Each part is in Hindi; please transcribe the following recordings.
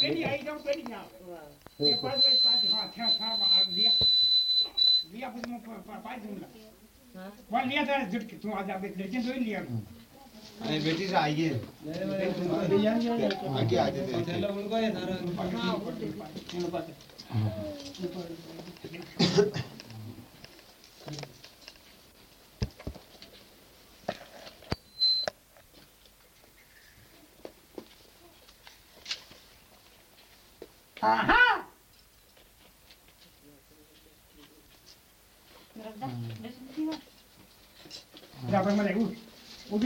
给你一张，给你一张。也把把把天天把脸脸不怎么把把把怎么了？把脸在这从俺家被人家都脸。अरे बेटी से आइए आगे आ जाते हैं ऊपर मरे उठ उठ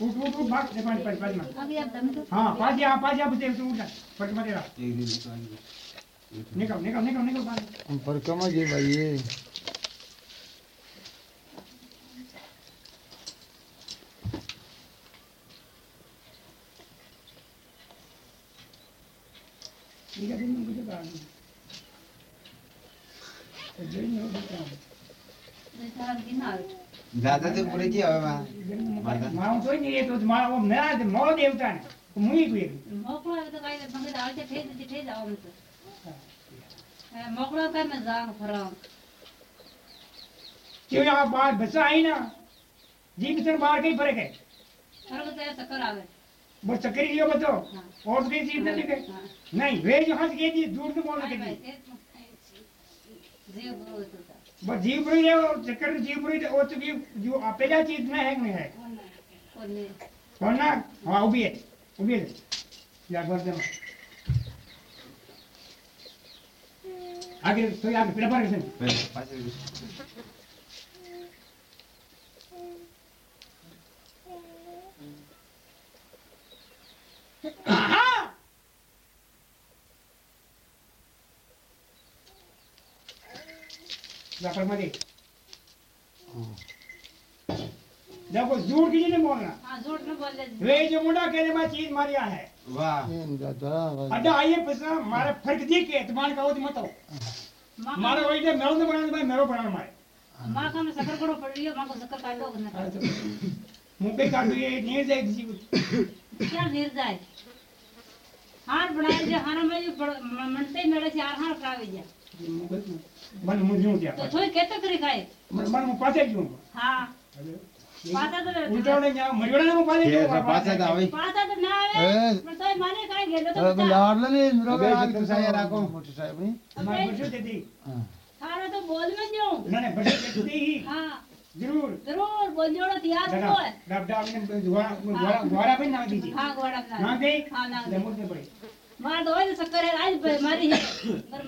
उठ उठ उठ भाग दे पानी पानी पानी अभी आप दम तो हाँ पाजी आ पाजी आप दे उठ फट मरेगा निकल निकल निकल निकल पानी पर कमा गई भाई ये? ज्यादा तो पूरे की हवा में મારું જોઈ ને એ તો મારા ઓમ ના તે મો દેવતા ને તો મુઈ કોઈ મોકલો કઈ મેં જાણ ફરાવ क्यों यहाँ बाहर बच्चा आई ना जी कितने बाहर कहीं फर्क है ફરક તો ચક્કર આવે बस चक्करी लियो बतो हाँ। और तो कहीं चीज नहीं गई હા. नहीं वे जो हंस गई थी दूर से बोलने ભાઈ, के जीवरी है और चक्कर जीवरी और तो भी जो अपेला चीज़ ना है नहीं है? कौन ना, हाँ, वो भी है, वो भी है। या गर्दन आगे तो आगे फिर पर कैसे Ah! मरे। देखो झूठ किसी ने बोलना। वे जो मुंडा कहने में चीज़ मारिया है। वाह। अड्डा आइए पसना मारे फ़र्क दी के तुम्हारे का वो मत हो मारे वही ने मेरो ने बनाने भाई मेरो बनाने मारे। माँ का मैं शक्कर करो पड़ रही है माँ को शक्कर काट दो ना मुँह पे काट ये नहीं जाए किसी को। क्या नीर जाए? हार बनाए जो हार में मनते मेरे से हार हार खराब हो जाए मन मुझे नहीं तो दिया थोड़ी कहते करी खाए मन मन मुँह पासे क्यों हाँ तो है तो तो तो मेरा तो हाँ तो ही हाँ ज़रूर ज़रूर तैयार हो डब डब ने ना दीजिए हाँ ना ना दे हाँ ना मुझे पड़े दो है है आज है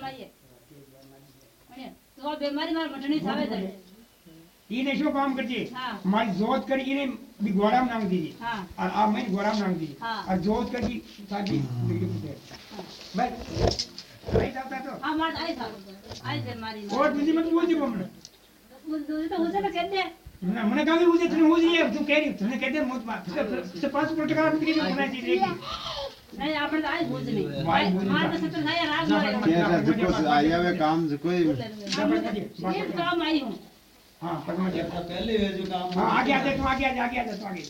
है તો બેમારી માર મઠણી થાવે જાય ઈને શું કામ કરજે મારી જોત કરી ઈને ગોરામ નામ દીધી હા આ મેં ગોરામ નામ દીધી આ જોત કરી સાજી બસ આઈ જાતા તો હા માર આઈ જાવ આઈ દે મારી ઓટ બીજી મત બોલજે બમણે બોલ તો હોસે ને કહી દે મને કાવી ઉજે તને ઉજે તું કેરી તને કહી દે મોત માં 5 ટકા આપી દે મને જી आया हुए काम कोई ये काम आई हूँ। हाँ पहले जो काम। हाँ आगे आते तू आगे आगे आगे आते तू आगे।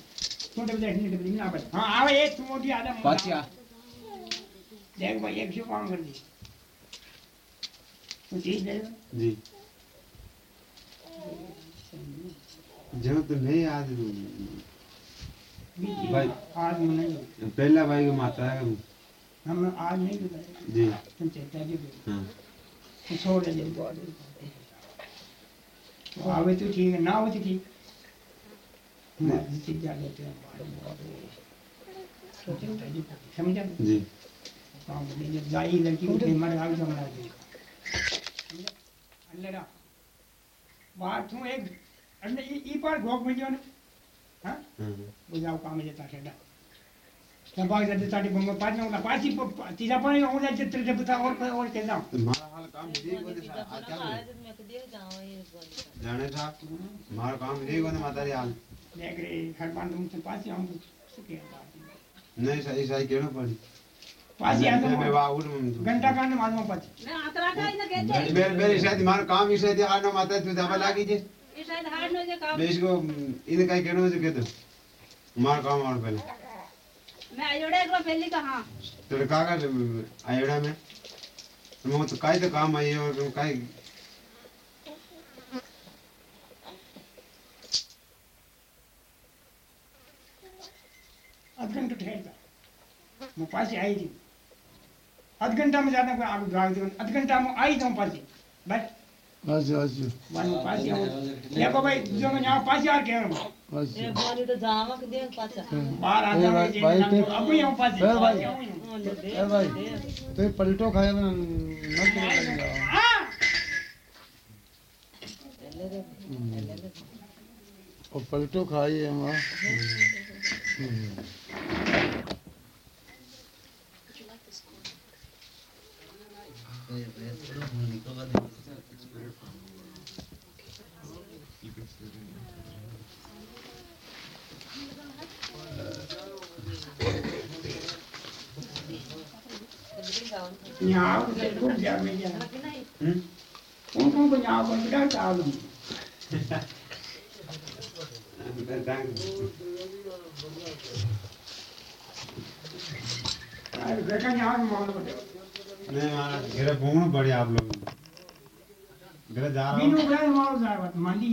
तू तो बैठ नहीं बैठ ना बैठ हाँ आवे एक तू मोटी आदम पाचिया देख भाई एक शो काम कर दी। तू चीज़ दे जी। जो तो नहीं आज भाई आज पहला भाई को माता है हम। आज नहीं बुलाए जी। तुम चेता जी। हाँ। तू छोड़ दे जल्दी तो आवे तो ठीक है ना आवे तो ठीक। से जा लेते हैं बाहर बहुत तो चलता है। जी, समझा? जी। काम करने जब जाई लड़की को फिर मर आगे समझा? दे अल्लाह बात हूँ एक अल्लाह ई पर घोक में जो ना। हाँ? हाँ बुझाओ काम में जता सेडा संभाग जब ताटी बंगो पाँच में पाँच तीसरा पानी हो जाए चित्र जब बता और और कह जाऊँ तुम्हारा हाल काम ठीक होते साहब आज क्या जाने साहब हमारा काम ठीक होने माता री हाल। देख रे हर बार तुम से पास आऊँ सुखे नहीं सही सही केड़ो पड़ी पास मैं आऊँ घंटा कांड मालूम पास मैं आतरा का इने कहते मेरे मेरे शायद हमारा काम ही शायद हार ना माता तू दबा लागी जे। ये शायद हार नो जे काम मैं इसको इन्हें कहीं कहना है। तो कह काम और पहले। मैं आयोड़े एक बार पहली का हाँ तेरे कागज़ आयोड़ा में? तुम तो काई तो काम आई और तुम काई आध घंटा ठहरता मैं पास आई थी। आध घंटा में जाता कोई आग भाग दो आध घंटा में आई तो पास बस हजुर हजुर भन्नु पास या या बाबा जो मैं यहाँ पास यार कह रहा हूँ ये बोली तो जामा के दे पास हाँ। बाहर आ जा भाई तो अब यहाँ पास है। भाई। है। भाई तो पलटो खाया ना ना हाँ। और पलटो खाइए हाँ। हम हम्म। तो हम्म बेटा यहाँ नहीं घर पड़े आप लोग घर जा रहा बिनु हो मारो जाए बात मान ली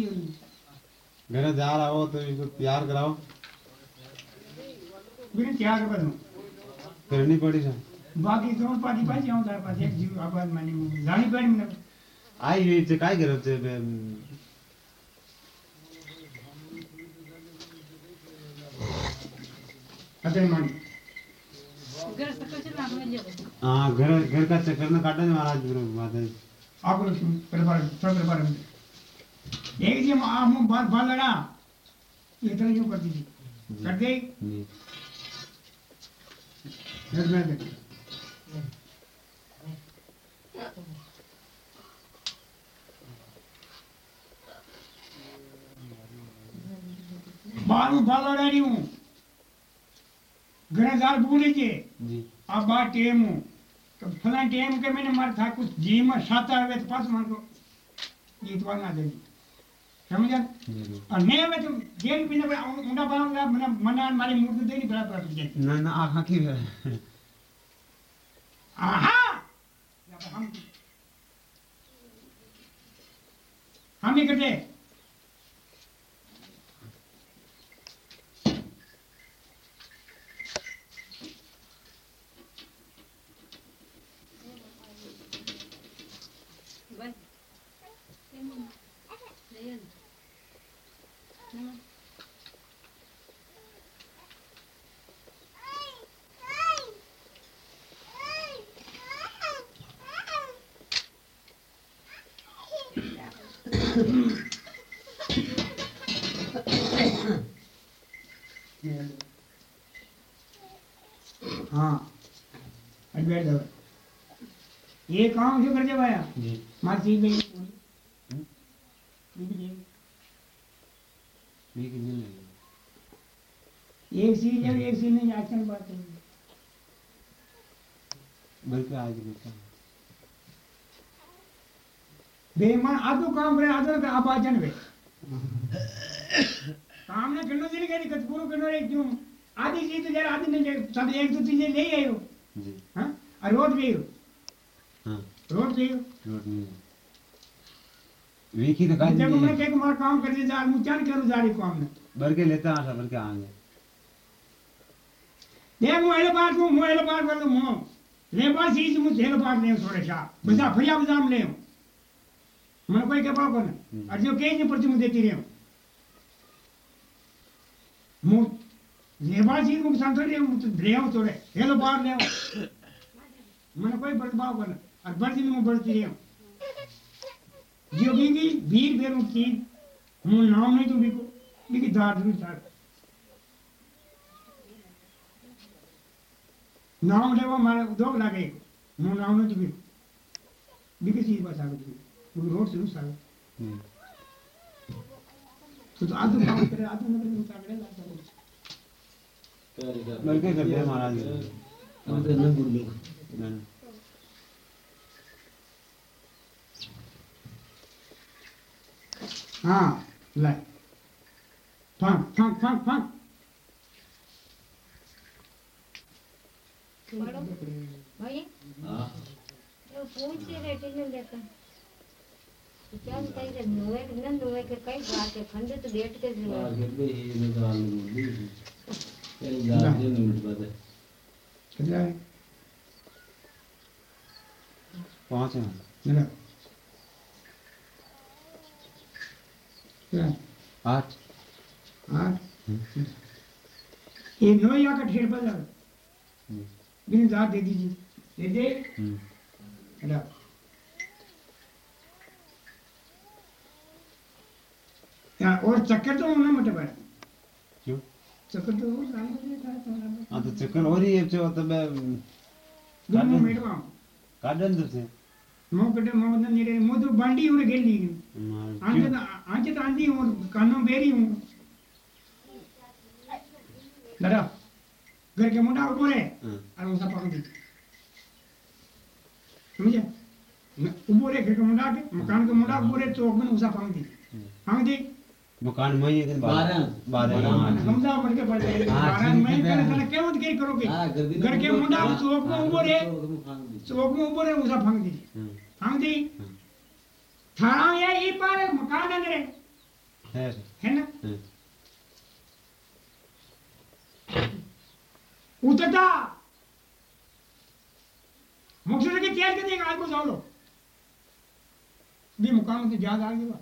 घर जा रहा हो तो इसको तैयार कराओ बिनु त्याग कर दूँ करनी पड़ी सर बाकी दोन पार्टी पास जाऊँ तारे पास एक जीव आबाद मानी जानी पड़ी मैंने आई ते काय करत ते अतः मानी हाँ घर घर का चक्कर में काटा महाराज है आप लोग सुन प्रभार सब प्रभार में एक जी आप मुँह बाल बाल लड़ा ये तरह क्यों करती थी कर दे बाल बाल लड़ा रही हूँ। घर हज़ार भूल लीजिए अब बात टेम हूँ। तो फला टेम के मैंने मार था कुछ जी में साता हुए तो पास मार को जीतवा ना दे समझा? और मैं में तो जेल भी हम हम नहीं करते बस ले हाँ अभी बैठ जाओ ये काम क्यों भाया जी। मासी में एक सीन है? एक सीन नहीं आजकल बात है बल्कि आज देखा बेईमान आधो काम करे आधो का आबाजन वे। काम ने करनो दिन के कत पूरो करनो रे क्यों? आधी चीज़ तो जरा आधी नहीं सब एक दो चीज़ें ले आयो जी। हाँ? और रोड गई हो। हाँ हो रोड नहीं वीकी तो जब मैं के मार काम कर जा मु चान करू जारी काम ने बल्कि लेता आशा बल्कि आएँगे दे मु एले बात मु एले बात कर मु ले बात चीज़ मु हेलो बात नहीं छोड़े छा बजा फरिया बजाम ले मन कोई के पाको ने। और जो के नहीं पड़ती मु देती रही। मु लेबा चीज़ मु संतोष ले मु तो ले थोड़े। हेलो बात ले मन कोई बर्दाव कर और बढ़ती मु बढ़ती रही जो भी की भीड़ बेरू चीज़ मु नाम नहीं तो बिको बिकी दार ज़रूर दार नाम लेवा मारे दो लागे। मु नाम नहीं तो बिको बिकी चीज़ बता दो मु रोड से साग हम्म। तो तो आदू काम करे आदू नगर में उतार ले लाता बल्कि करते हैं महाराज। नहीं। हाँ ले फंक फंक फंक फंक पढ़ो भाई हाँ ये पूछ ही रहे थे लेकर तो क्या बताइए रे नोए के न नोए के कई बात है खंडे तो डेट के जो आगे पे ही निकाल लूँगी कहीं जा के मिनट बाद कितना है पाँच हैं। मेरा क्या आठ। आठ? ये नौ या का ठेर पर लगा बिन दाद दे दीजिए। दे दे। हम्म। या और चक्कर तो होना मत बड़ा क्यों? चक्कर तो हो काम कर देता है तुम्हारा हाँ तो चक्कर हो रही है जो मिनट में काटन दो से। मो कटे मो बंदन नेरे मो तो बांडी उड़ गेली आंचे तो तो आंधी हूँ कानों बेरी हूँ दादा घर के मुंडा ऊपर है। और उसा पकड़। दी समझे है घर के मुंडा के मकान के मुंडा ऊपर है चौक में उसा पकड़ दी पकड़ दी मकान में ही दिन बारह। बारह समझा मर के पड़ जाएगी हाँ, बारह मैं हाँ। क्या मत क्या करोगे? हाँ कर दी घर के मुंडा चौक में है है चौक में उसा पकड़ दी। पकड़ दी। थाना ये ई पार मकान अंदर है। है। है ना। उतरता। मुक्सर के तेल के देगा आज को जाओ लो। भी मुकाम से ज़्यादा आगे हुआ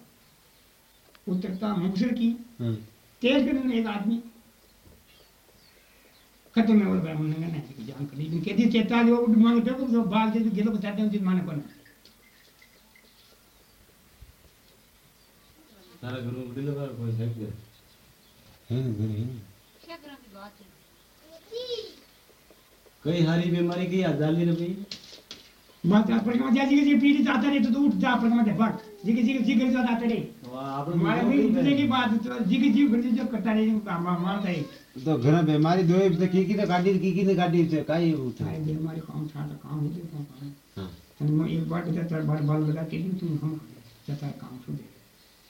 उतरता मुक्सर की। हम्म। तेल के एक आदमी। खत्म है और मन नहीं। है जान कर लेकिन कहती चेता जो मांग पे बाल के गेलो बताते हैं माने को सारा में दिल का कोई है क्या? है घर क्या करें की बात है? कई हारी बीमारी की आजाली रे भाई। बात आप पर क्या जी जी पीली जाता रे तो तू उठ जा पर मत भाग जी जी जी कर जाता रे। आप हमारे भी उठने की बात तो जी की जीव कर जो करता रे मारता है तो घर में बीमारी दो है तो की की ने काटी की की ने काटी से काई होता चाहे भी हमारे काम था तो काम होते काम काम हाँ। तो एक बार बता तर बार बार लगा के तुम हम जाता काम शुरू बस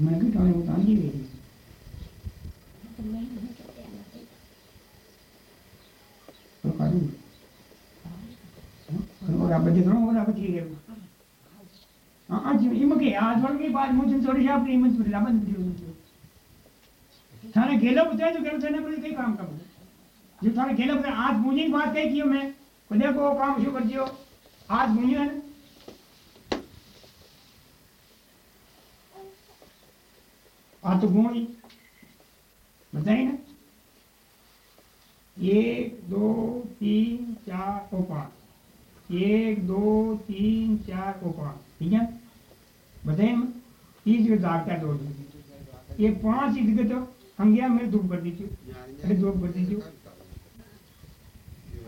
मैंने भी टाइम बता दी मेरी तो करूँ और आप देख रहे और आप ठीक है। हाँ आज इमके आज वाले के बाद मुझे थोड़ी सी आपकी इमत पर लाभ दियो थाने गेलो बताए तो गेलो थाने पर कई काम करो। जो थाने गेलो आज मुझे बात कही कियो मैं को देखो, काम शुरू कर दियो। आज मुझे गोई बताइए ना। एक, दो, तीन, चार, और पाँच। एक, दो, तीन, चार, और पाँच। ठीक है? बताइए ना। तीस जो दागता दो ये पाँच इधर तो हम गया मेरे दो कर दीजिए। अरे दो कर दीजिए।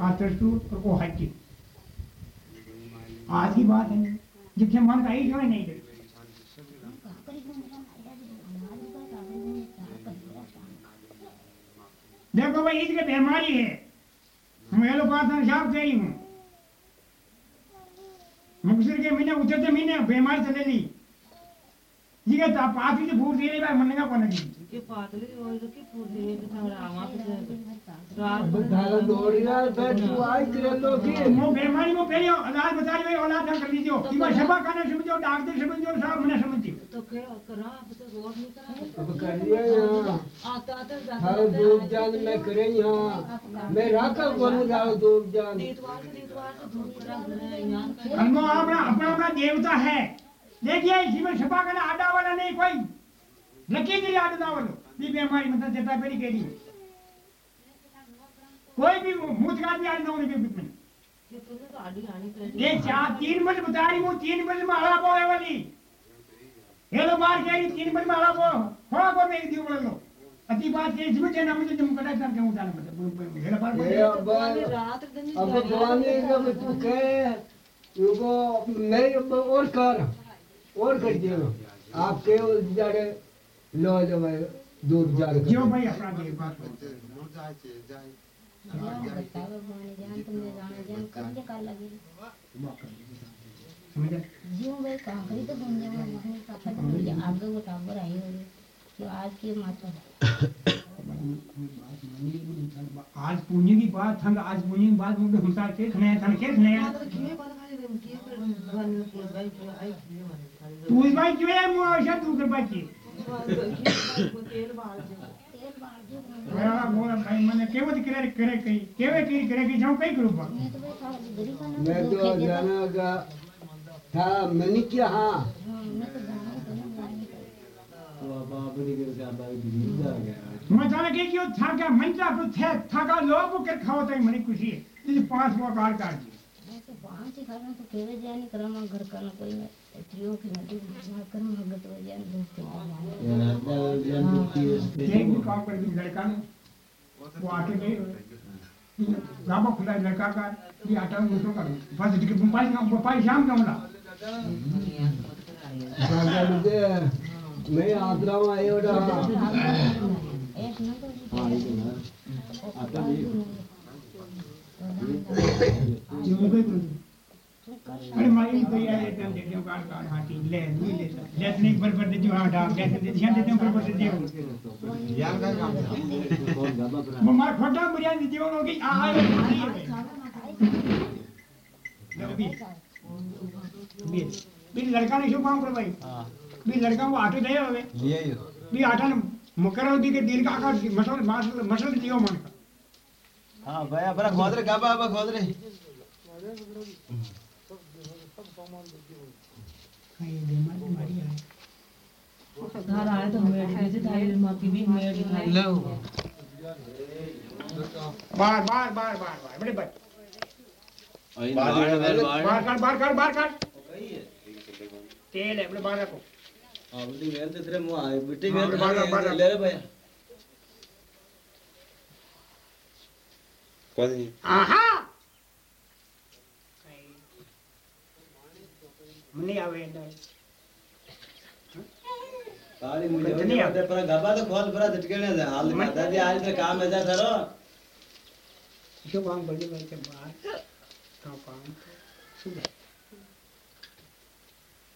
आतरसू और वो हट्टी आज की बात है। जितने मन का ही जो है नहीं देखो भाई इसकी बीमारी है। मैं ये लोग बात साफ़ कह रही हूँ। मुकसर के महीने उतरते महीने बीमारी चले ली जी का आप आप ही से फूट दे रहे भाई मन का कौन जी के पातली और के फूली के थोड़ा आवा के रात बधाला दौड़िया बैठ तू आई करे लो के मो बीमारी मो पहले इलाज बता रही औलाद ना कर लीजिए। कि मैं सभा खाना समझो डॉक्टर समझो सब मने समझिए तो के करा तो नहीं करा अब कर लिया यहाँ। आता आता थारो दूध जान मैं करे यहाँ। मैं राखा कौन जाओ दूध जान दीतवार से दीतवार से धूप करा यहाँ का अपना अपना अपना देवता है। देखिए इसी में सभा खाना आडा वाला नहीं कोई लकी नहीं आडा वालो। ये बीमारी मतलब देता पेरी के लिए कोई भी मुतगा भी आज नौने के बीच में। ये तो आड़ी आनी कर ये चार तीन बजे बता रही हूँ तीन बजे में हला बोले वाली। के बो थोड़ा को मैं दियो बोले लो अति बात ये इसमें जेना मुझे तुम कड़ा करके उठाना पड़ता हेला पार ये बोले अब रात दिन अब जवानी जब तू कहे युगो मैं और कर और कर दियो आपके जाड़े लो जब दूर जा के जियो भाई अपना के बात मोर जाए जाए जान तुमने जाने जान कब के काल लगी समझे? भाई कांकरी तो बन मुझे आज की माता आज पुण्य की बात थंग आज पुण्य की बात मुझे हुसा के खने थन के खने तू इस भाई क्यों है औषध तू कर बाकी तेल बाल जे तेल बाल जो मेरा बोला भाई मैंने केवल करे करे कहीं केवे की करे की था मैंने क्या हाँ। हाँ मैं तो जाना तो तो जा के क्यों था क्या मन का तो थे थका लोग को कर खाओ तो मनी खुशी? है जैसे पाँच वो कार काट दिए। तो पाँच ही खाना तो केवे जाने करना घर का ना कोई मैं त्रियों की नदी ना कर मगत हो जाए दोस्त के जाने दुखी है। एक भी काम कर दी लड़का ने वो आटे गए। गाबा खुला है लड़का का। ये आटा मुझको कर। बस टिकट पाई ना पाई शाम का होला मैं आतरा में आयो हाँ ये ना आता भी जो मुझे अरे मारी तो यार ये टाइम देते हो कार कार हाथी ले ले ले ले नहीं पर पर जो हाँ। डाल ले दे ध्यान देते पर पर दे यार का काम वो मार फटा बिरयानी दे हो कि आ आ બિલ બિલ લડકાને શું કામ કરે ભાઈ હા બિલ લડકા આટો દે હવે લે યો બી આટાને મકરો દી કે દિલ કાકા મસલ મસલ દિયો મન હા ભાઈ બરા ખોદરે ગાબા બા ખોદરે કઈ દેમાં મારી આ ધાર આયા તો હવે ऐसे ધારી માતી भी मैं भी ધારી लो बार बार बार बार बार बड़े बार बार कर बार कर बार कर ತೇಲ ಇಬ್ರು ಬಾಡಕು ಬಿಟ್ಟು ಹೇಳ್ತಿದ್ರೆ ಬಿಟ್ಟು ಬೇರೆ ಭಯ मुन्नी आवे ना सारी मुन्नी आते पर गबा तो बहुत बड़ा झटके ने था हाल में दादी आज तो काम है जा करो। यो काम बड़ी बात है बात का काम तो- सुबह।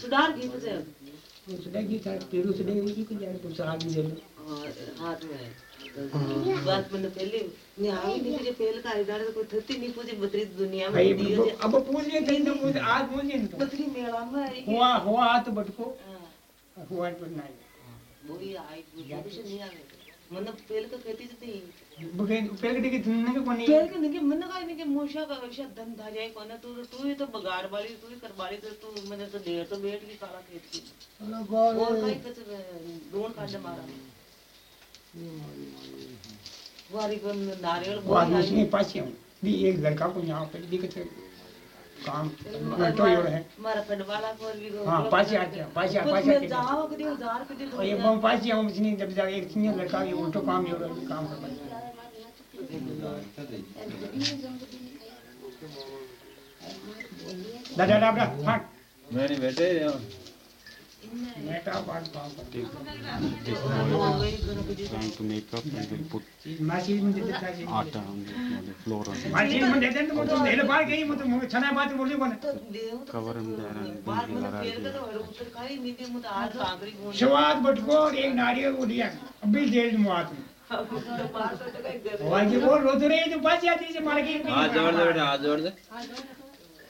सुधार की से सुडा की था तेरू सुडा की को जाए तो साग भी हाथ में बात मैंने पहले नहीं नहीं मुझे पहले का इधर कोई थती नहीं पूछे बतरी दुनिया में अब पूछ कहीं तो पूछ आज पूछ तो बतरी मेला में हुआ हुआ हाथ बटको हाँ, हुआ तो नहीं वही आई नहीं आवे मतलब पहले तो कहती थी बगे पहले के तुमने को कोनी। पहले के नहीं मन का नहीं कि मूषा का वैसा धन धारिया कोना तू तू ही तो बगाड़ वाली तू ही करवाली तो तू मैंने तो देर तो बैठ की काला खेत की। और कहीं कुछ दोन कांड मारा। वारी को नारियल उसने पास ही भी एक लड़का को यहाँ पे दिखत काम तो यो है मारा पेड़ वाला को भी को हाँ ही आ गया पास आ ही आते हैं जाओ। कदी हज़ार कदी तो ये बम पास हम इसने जब जा एक सिंह लड़का ये उल्टो काम यो रहा काम कर दादा दादा हाँ। मैंने बैठे बेटा कर trying to make up and then put में दे देता है on the, on the floor and मासी में देते तो तो हेलो बाहर गई मतलब छना बात बोली cover him there and बात then he'll मतलब arrive तो हर उतर खाई नीचे मुझे आज कांकरी घूम शुरुआत बटको और एक नारियल को दिया अभी जेल में आते तो बाहर तो कहीं घर वो रोते रहे तो पास आती से मार के हाथ जोड़ दे बेटा दे पास आती है पास पास तू आगे बढ़ी ये दो।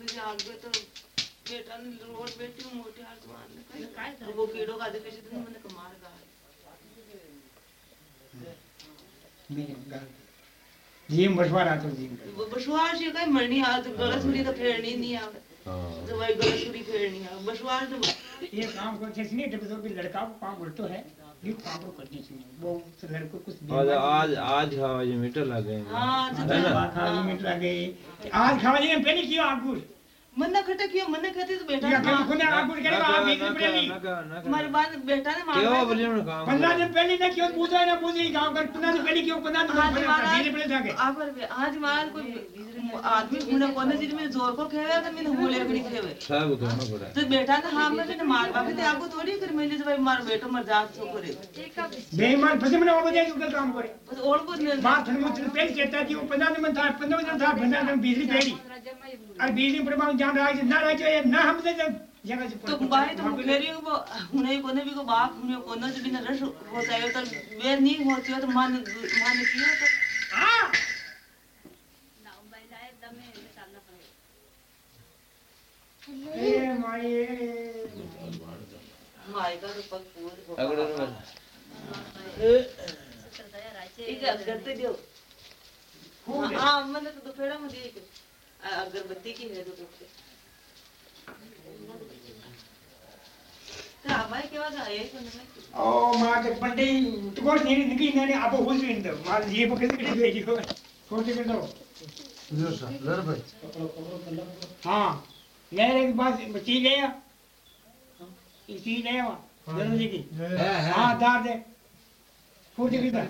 जी तो को मुझे आगे तो बेटा ने रोड बैठी हूँ मोटे हाथ मारने कहीं वो कीड़ों का किसी दिन मैंने कमाल का जी में बसवा रहा था जी में। वो बशवार से कहीं मरनी आ तो गलत सुनी तो फेरनी नहीं आवे। हाँ। तो भाई गलत सुनी फेरनी आ बशवार तो ये काम करते इसलिए जब तो भी लड़का को काम उल्टो है आज आज आज खावा जी मीटर लग हाँ। तो है ना? बात खाने लगे आज खाने में पहले क्यों आगुर मन खटे क्यों मन ना तो बेटा या ने फिर मार- आगुर करेगा आप एक दिन पहले हमारे बाद बेटा ने क्यों मार। ना काम पंद्रह दिन पहले ना क्यों पूछा ना पूछी गाँव कर पंद्रह दिन पहले क्यों पंद्रह दिन पहले धीरे पहले जाके आप आज हमारा कोई आदमी मुने कोने चीज़ में ज़ोर को खेवे तो मैंने होले कड़ी खेवे। सब करना पड़ा तो बेटा ने हाँ मैं ने मार बाके ते आपको थोड़ी कर मैंने तो भाई मार बेटो मर जात सो करे बेईमान फंसे मैंने और बजाय क्यों काम करे। बस और को ने बात थन मुझे पहले कहता कि वो पंद्रह दिन में था पंद्रह दिन था पंद्रह दिन बिजली पेड़ी। और बिजली प्रभाव जान रहा है ना रहा चाहिए ना हम से तो भाई तो मुखेरी को हुने कोने भी को बाप हुने कोने से भी न रस होता है तो वे नहीं होती हो तो मान मान किया तो हाँ ए माये माई का तो पग पूर अगड़ में ठीक है करते दियो हाँ मैंने तो दोपहर में दी एक अगरबत्ती की है तो के ओ माँ के पंडे तो कौन नहीं निकली नहीं अब हो गई इंदर माँ ये पकड़ के गई हो से कर दो हाँ। ले के पास चीज़ ले आ। चीज़ ले आ। जल्दी की। हाँ दार दे। फूट की दार।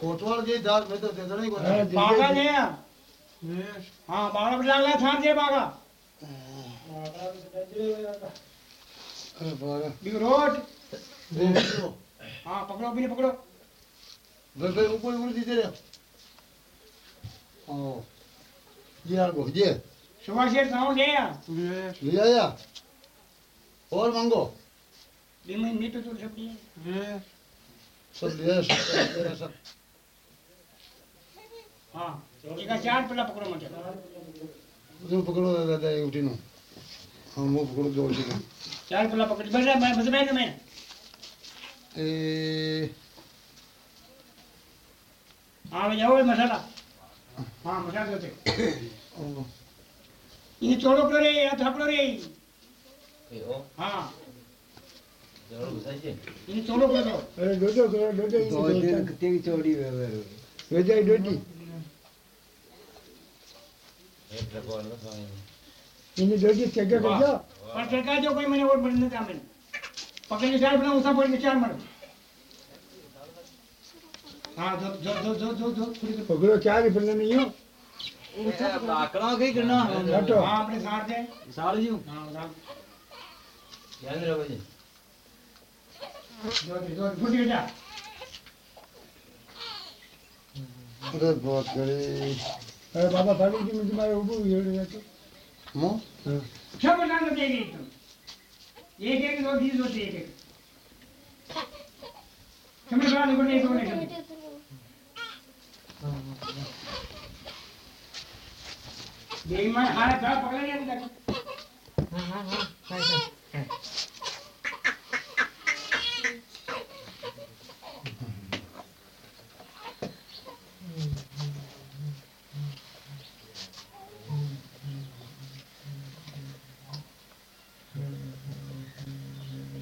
कोटवाल के दाल में तो दे दो नहीं को बागा ले आ। हाँ बागा भी लागला थान दे बागा। अरे बागा। बिग रोड हाँ पकड़ो भी पकड़ो। बस ऊपर ऊपर दीजिए। रे ओ। ये आगो ये सुबह शेर साउंड ले आ ले आया और मांगो दिन में मीट तो सब दिए सब ले सब तेरा सब हाँ एक चार पल्ला पकड़ो मुझे तुम पकड़ो दादा ये उठी नो हम वो पकड़ो दो उठी चार पल्ला पकड़ बस मैं बस मैं मैं ए हाँ जाओ मसाला हाँ मसाला देते हाँ अरे डोडो करो दो दिन तेरी चौड़ी वे वे वे जाई डोडी एक रखो ना खाएँगे इन्हें डोडी चेक कर जा पर सरकार जो कोई मैंने और बढ़ने का मैंने पकड़ने चार बना उसा पड़ने चार मर हाँ दो दो दो दो दो दो पकड़ो क्या रे पन्ने नहीं हो आकड़ा के करना हाँ अपने साथ दे साल जी हाँ साथ ध्यान रखो जी दो दो दो फुट जा अरे बहुत करे अरे बाबा पानी की मुझे मारे ऊपर ये ले जाते मो क्या सब बनाना देगी तुम एक एक दो बीस दो एक एक समझ रहा देखो नहीं कोने समझ बेईमान हाथ था पकड़ लिया अंदर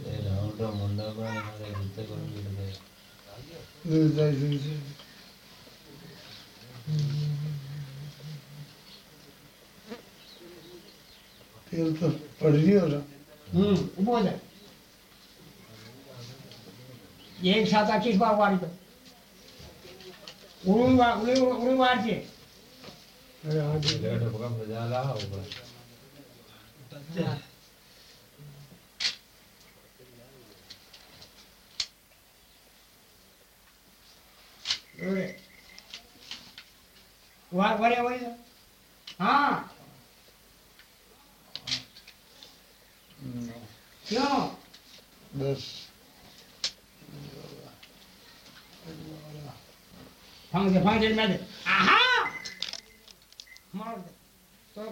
ये राउंड मुंडा को हमारे हिस्से को भी दे तेल तो पड़ रही हो रहा हम्म वो बोल है ये एक साथ आखिस बार वारी पे उड़ून वा उड़ून उड़ून वार छे अरे हाँ जी ओरे वार वारे वारे हाँ क्यों बस फांग दे फांग दे मैं दे आहा मार दे तो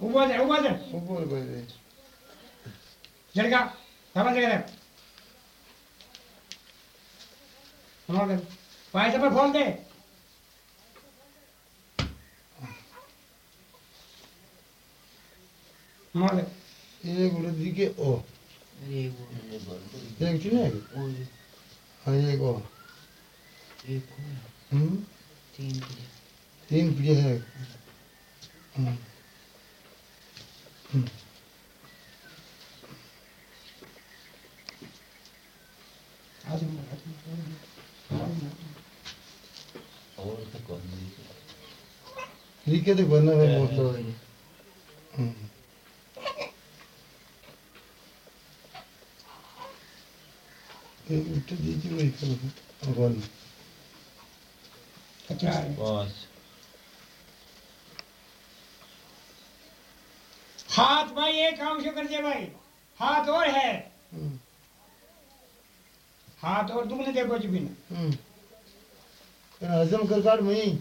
ऊपर दे ऊपर दे ऊपर भाई झटका समझ गए मार दे पाए से पर खोल दे मार दे एक उड़दी के ओ एक चुने हाँ एक ओ हम्म तीन प्रिय है हम्म आज लिखे हाथ भाई एक काम से कर दे भाई? हाथ और है। हाथ और तुमने देखो जी बिना। हम्म हजम कर काट मई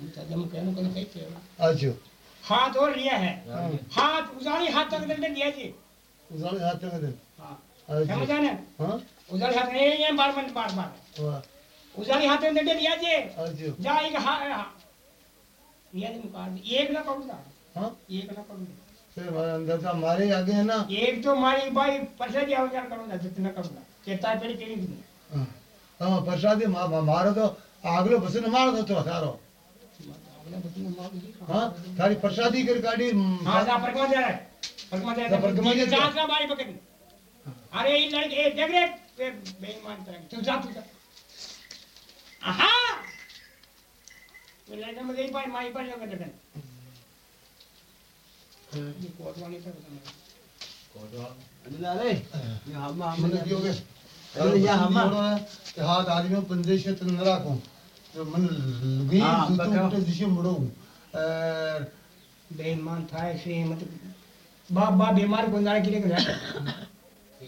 जम कहने को नहीं कहते आजो। हाथ और लिया है। हाँ। हाथ उजाली हाथ तक दंड दिया जी। उजाले हाथ में दे हाँ। समझा हाँ। उजाली हाथ नहीं ये बार बार बार बार वाह। उजाली हाथ में दंड दिया जी। जा एक हा ये दिन काट दे। एक ना करूँगा हाँ? एक ना करूँगा फिर अंदर का हमारे आगे है ना? एक तो मारी भाई परसे दिया हज़ार करूँगा जितना करूँगा चेता पहले तेरी भी हाँ। हाँ प्रसादी मा- मारो तो आगलो बसन मारो तो तो थारो हाँ? थारी प्रसादी कर काटी हाँ जा परकमा जा है परकमा जा जा, परकमा जा। का बारी पकड़। अरे ये लड़के देख रे। बेईमान तरह तू जा तू जा। आहा! हैं। अरे हम हाथ आदमी पंजे से तो न तो मन लगी तो तो दिशे मुड़ो। बेईमान था ऐसे मतलब बाप बाप बीमार गुंजारा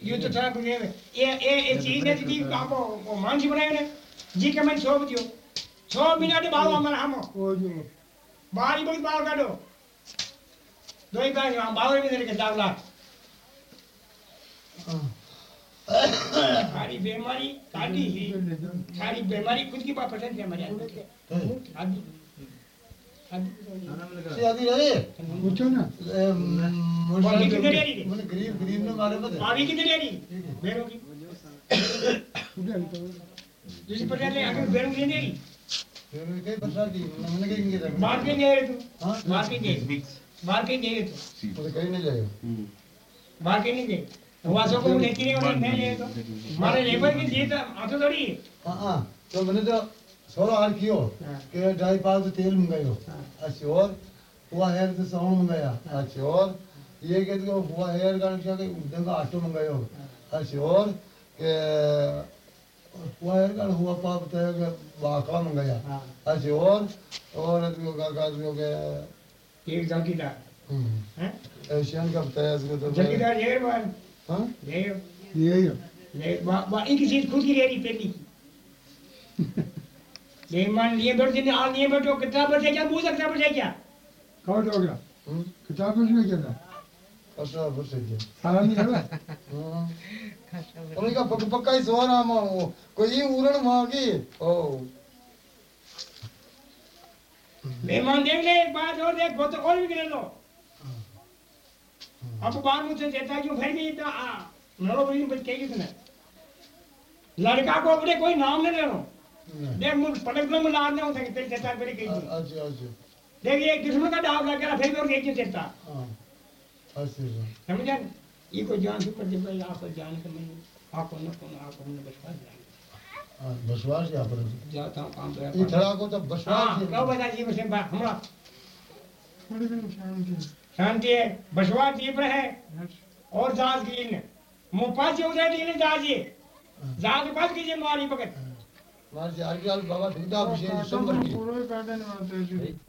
ये तो था कुछ ये ये ये चीज़ ने जी आपको वो मानसी बनाए ने जी के मैं सो दियो सौ मिनट बाल हमारा हम। बारी बहुत बाल काटो। दो ही बार हम बाल में देने के दावला सारी बीमारी काटी ही। सारी बीमारी खुद की बात पसंद है। हमारे अंदर आदि रहे पूछो ना मुझे कितने दे मैंने गरीब गरीब ने मारे बता पावी कितने दे रही की जिस पर ले आगे बेरों की दे रही फिर कई प्रसादी मैंने कहीं नहीं था मार के दे रहे तू हाँ मार के दे मार के दे तू तो कहीं नहीं जाएगा मार के नहीं दे वासों को लेती नहीं मैं ले तो मारे लेबर की दी तो थोड़ी हाँ हाँ तो मैंने तो सोलह हाल कियो। कि ढाई पाव तो तेल मंगायो। अच्छा और हुआ हेयर तो साउंड मंगाया अच्छा और ये कहते को हुआ हेयर का क्या कि उधर का आटो मंगायो अच्छा और के हुआ हेयर का हुआ पाव बताया कि बाका मंगाया अच्छा और और इसको का का के एक चौकीदार हम्म, हैं एशियन का बताया इसको तो चौकीदार ये बार हाँ ले ये ले बा बा एक चीज़ खुद की रेडी पहनी ले लिए बैठो जिन्हें आ लिए बैठो कितना बचे क्या पूछ सकता बचे क्या? कौन हो गया? हम्म? नहीं चला अच्छा है। सारा नहीं चला हाँ उनका पक पक्का ही कोई उरण मांगी। ओ। मेहमान देख ले एक बात और देख वो तो और भी गिरे लो। अब बार मुझसे देता क्यों फिर भी तो नरो बड़ी बच के कितने लड़का को अपने कोई नाम नहीं ले लो देख मुझ पलक में लार नहीं होता कि तेरे देता बड़ी कही अच्छा अच्छा देख ये किस्म का डाव लग गया फिर भी और एक देता हाँ अच्छा समझा? ये को जान से कर दे भाई आप जान के मैं आपको न को आपको हमने विश्वास जान। हाँ, बसवास यहाँ पर जाता हूँ काम पे ये थड़ा को तो हाँ बसवास ही- कहो बता जी बसे हमरा थोड़ी घनी शांति शांति है बसवा तीव्र है और जाज की ने मुपा जो उधर दीने जाजी जाज बात कीजिए मारी पकड़। से आगे बाबा दिसंबर